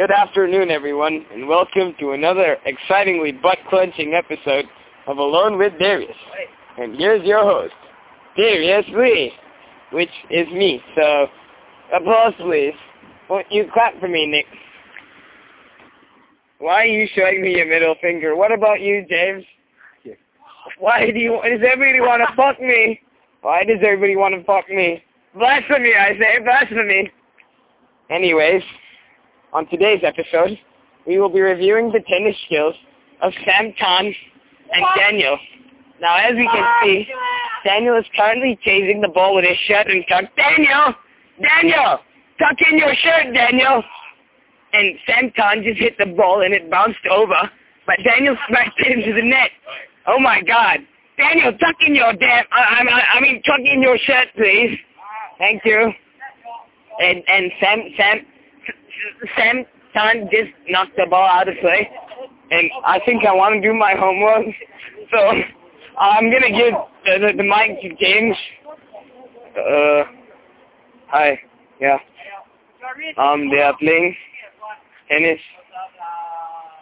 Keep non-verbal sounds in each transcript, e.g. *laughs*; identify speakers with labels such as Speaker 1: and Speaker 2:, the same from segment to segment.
Speaker 1: Good afternoon, everyone, and welcome to another excitingly butt-clenching episode of Alone with Darius. And here's your host, Darius Lee, which is me. So, applause, please. Won't you clap for me, Nick? Why are you showing me your middle finger? What about you, James? Why do you? Does everybody want to fuck me? Why does everybody want to fuck me? Blasphemy, I say, blasphemy. Anyways, on today's episode, we will be reviewing the tennis skills of Sam Tan and Daniel. Now, as we can see, Daniel is currently chasing the ball with his shirt untucked. Daniel! Daniel! Tuck in your shirt, Daniel! And Sam Tan just hit the ball and it bounced over, but Daniel *laughs* smacked it into the net. Oh my God! Daniel, tuck in your damn, I, I, I mean, tuck in your shirt, please. Thank you. And and Sam Sam Sam Tan just knocked the ball out of play, and I think I want to do my homework, so I'm gonna give the, the, the mic to James. Uh, hi, yeah. Um, they are playing tennis.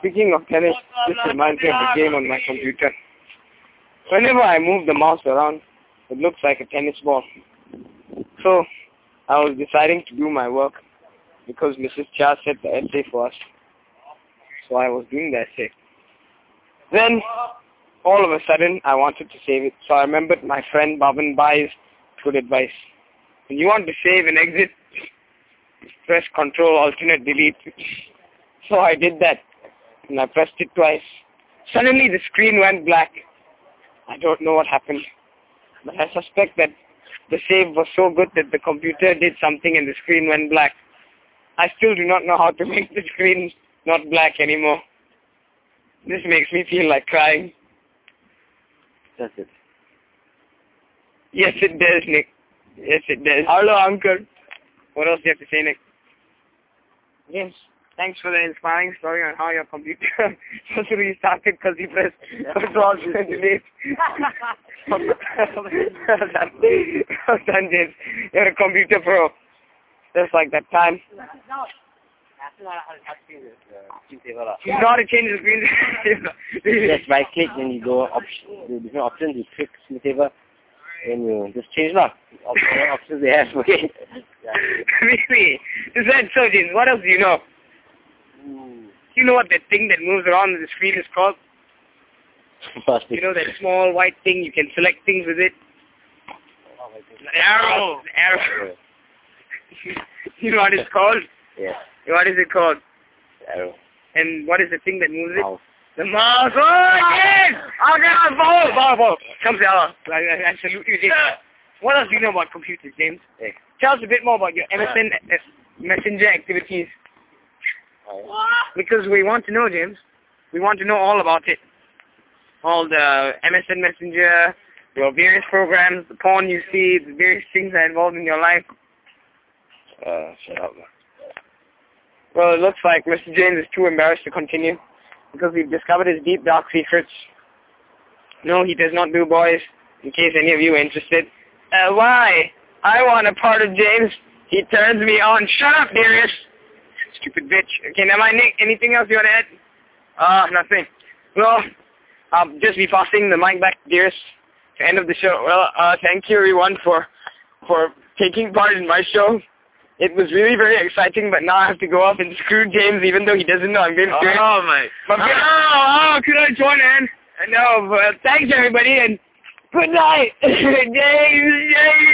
Speaker 1: Speaking of tennis, this reminds me of a game on my computer. Whenever I move the mouse around, it looks like a tennis ball. So, I was deciding to do my work because Mrs. Cha said the essay for us. So I was doing the essay. Then, all of a sudden, I wanted to save it. So I remembered my friend Bhavan Bai's good advice. When you want to save and exit, press Control Alternate Delete. So I did that, and I pressed it twice. Suddenly the screen went black. I don't know what happened, but I suspect that the save was so good that the computer did something and the screen went black. I still do not know how to make the screen not black anymore. This makes me feel like crying.
Speaker 2: Does it.
Speaker 1: Yes, it does, Nick. Yes, it does. Hello, Uncle. What else do you have to say, Nick? Yes. Thanks for the inspiring story on how your computer *laughs* just restarted because you pressed control and delete. *laughs* *laughs* well done, You're a computer pro. Just like that time. You know how to change the screen *laughs*
Speaker 2: Just right *laughs* click and you go option, the different options, you click screen saver and you just change. Op- *laughs* options they have for it.
Speaker 1: really? Is that so, James? What else do you know? Hmm. You know what that thing that moves around the screen is called? You know that small white thing, you can select things with it? Oh, Arrow! Arrow! *laughs* you know what it's called?
Speaker 2: Yeah,
Speaker 1: What is it called?
Speaker 2: arrow.
Speaker 1: And what is the thing that moves it?
Speaker 2: Mouse.
Speaker 1: The mouse! Oh, yes! Oh, God! Ball! Ball! Ball! Come down. I, I, I salute you, James. What else do you know about computers, James?
Speaker 2: Hey.
Speaker 1: Tell us a bit more about your MSN uh, Messenger activities. Because we want to know, James. We want to know all about it. All the MSN Messenger, your various programs, the porn you see, the various things that are involved in your life.
Speaker 2: Uh.
Speaker 1: Well, it looks like Mr. James is too embarrassed to continue because we've discovered his deep, dark secrets. No, he does not do boys, in case any of you are interested. Uh, why? I want a part of James. He turns me on. Shut up, Darius. Stupid bitch. Okay, now my Nick, anything else you want to add? Ah, nothing. Well, I'll just be passing the mic back Darius to end of the show. Well, uh, thank you everyone for, for taking part in my show. It was really very exciting, but now I have to go off and screw James even though he doesn't know I'm going to do it.
Speaker 2: Oh, my.
Speaker 1: But, ah. oh, oh, could I join in? No, but thanks everybody and good night. *laughs* James, James.